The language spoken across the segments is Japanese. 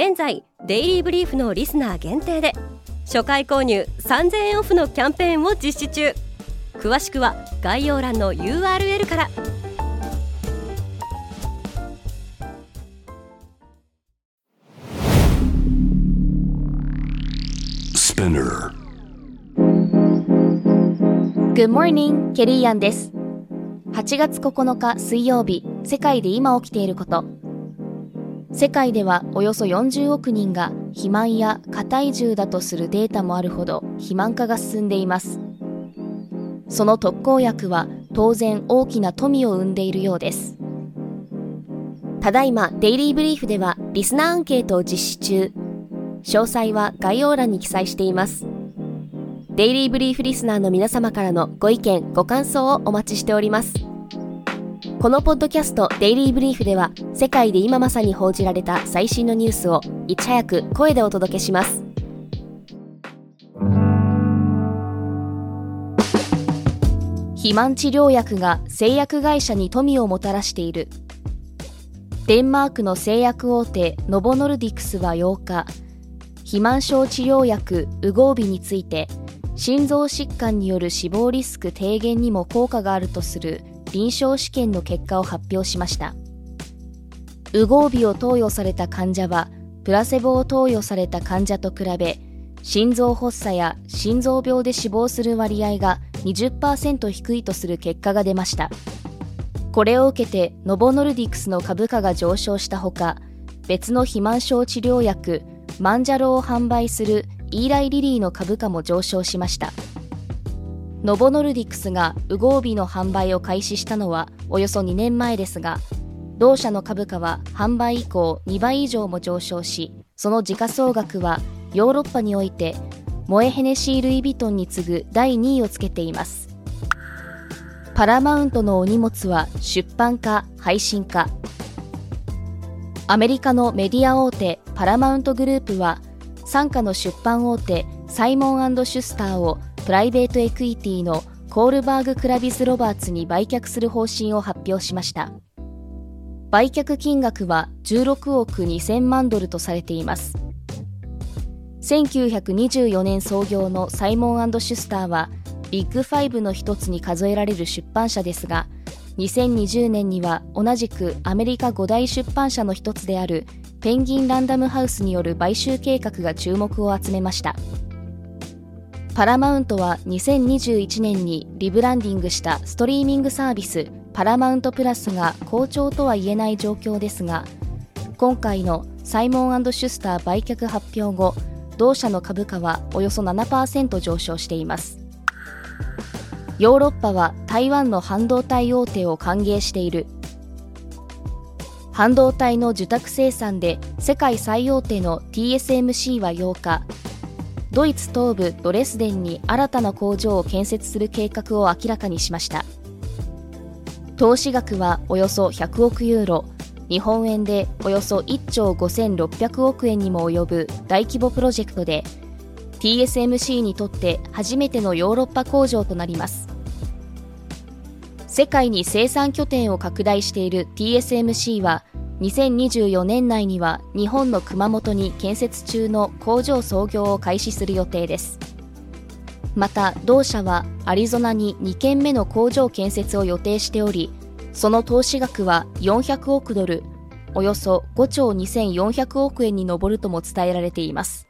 現在デイリーブリーフのリスナー限定で初回購入3000円オフのキャンペーンを実施中。詳しくは概要欄の URL からス p i n n e Good morning, ケリーアンです。8月9日水曜日世界で今起きていること世界ではおよそ40億人が肥満や過体重だとするデータもあるほど肥満化が進んでいます。その特効薬は当然大きな富を生んでいるようです。ただいまデイリーブリーフではリスナーアンケートを実施中。詳細は概要欄に記載しています。デイリーブリーフリスナーの皆様からのご意見ご感想をお待ちしております。このポッドキャストデイリーブリーフでは世界で今まさに報じられた最新のニュースをいち早く声でお届けします。肥満治療薬が製薬会社に富をもたらしている。デンマークの製薬大手ノボノルディクスは8日肥満症治療薬ウゴービについて心臓疾患による死亡リスク低減にも効果があるとする臨床試験の結果を発表しました。ウゴービを投与された患者はプラセボを投与された患者と比べ心臓発作や心臓病で死亡する割合が20%低いとする結果が出ました。これを受けてノボノルディクスの株価が上昇したほか別の肥満症治療薬マンジャロを販売するイーライリリーの株価も上昇しました。ノボノルディクスがウゴービの販売を開始したのはおよそ2年前ですが同社の株価は販売以降2倍以上も上昇しその時価総額はヨーロッパにおいてモエヘネシー・ルイ・ヴィトンに次ぐ第2位をつけています。パラマウントのお荷物は出版か配信か。アメリカのメディア大手パラマウントグループは傘下の出版大手サイモンシュスターをプライベートエクイティのコールバーグ・クラビス・ロバーツに売却する方針を発表しました。売却金額は16億2000万ドルとされています。1924年創業のサイモンシュスターはビッグファイブの一つに数えられる出版社ですが2020年には同じくアメリカ5大出版社の一つであるペンギンランダムハウスによる買収計画が注目を集めました。パラマウントは2021年にリブランディングしたストリーミングサービスパラマウントプラスが好調とは言えない状況ですが今回のサイモンシュスター売却発表後同社の株価はおよそ7%上昇しています。ヨーロッパは台湾の半導体大手を歓迎している。半導体の受託生産で世界最大手の TSMC は8日ドイツ東部ドレスデンに新たな工場を建設する計画を明らかにしました。投資額はおよそ100億ユーロ。日本円でおよそ1兆5600億円にも及ぶ大規模プロジェクトで TSMC にとって初めてのヨーロッパ工場となります。世界に生産拠点を拡大している TSMC は2024年内には日本の熊本に建設中の工場創業を開始する予定です。また同社はアリゾナに2件目の工場建設を予定しておりその投資額は400億ドルおよそ5兆2400億円に上るとも伝えられています。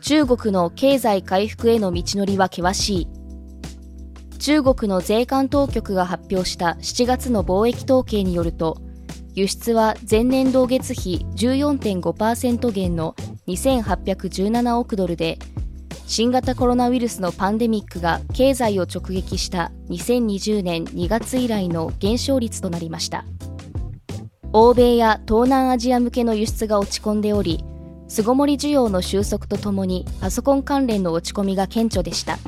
中国の経済回復への道のりは険しい。中国の税関当局が発表した7月の貿易統計によると輸出は前年同月比14.5%減の2817億ドルで新型コロナウイルスのパンデミックが経済を直撃した2020年2月以来の減少率となりました。欧米や東南アジア向けの輸出が落ち込んでおり巣ごもり需要の収束とともにパソコン関連の落ち込みが顕著でした。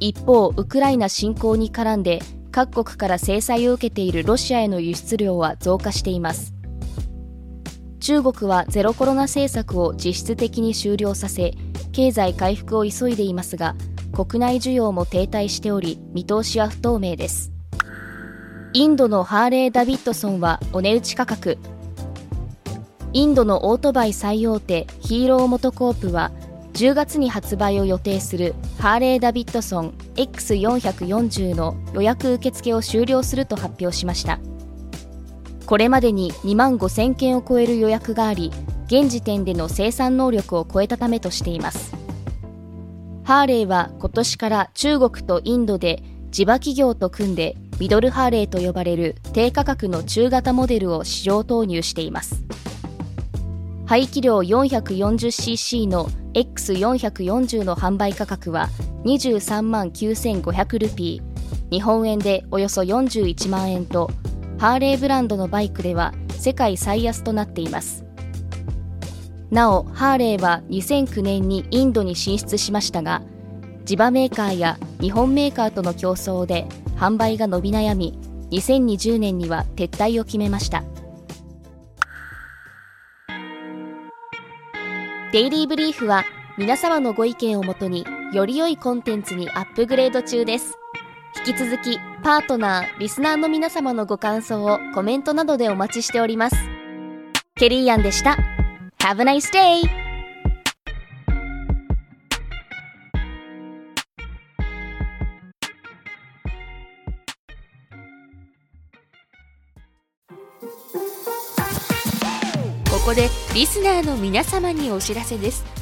一方ウクライナ侵攻に絡んで各国から制裁を受けているロシアへの輸出量は増加しています。中国はゼロコロナ政策を実質的に終了させ経済回復を急いでいますが国内需要も停滞しており見通しは不透明です。インドのハーレー・ダビッドソンはお値打ち価格。インドのオートバイ最大手ヒーローモトコープは10月に発売を予定するハーレー・ダビッドソン X440 の予約受付を終了すると発表しました。これまでに2万5000件を超える予約があり現時点での生産能力を超えたためとしています。ハーレーは今年から中国とインドで地場企業と組んでミドルハーレーと呼ばれる低価格の中型モデルを市場投入しています。排気量 440cc の X440 の販売価格は23万9500ルピー。日本円でおよそ41万円とハーレーブランドのバイクでは世界最安となっています。なおハーレーは2009年にインドに進出しましたが地場メーカーや日本メーカーとの競争で販売が伸び悩み2020年には撤退を決めました。デイリーブリーフは皆様のご意見をもとにより良いコンテンツにアップグレード中です。引き続きパートナーリスナーの皆様のご感想をコメントなどでお待ちしております。ケリーアンでした。Have a nice day! ここでリスナーの皆様にお知らせです。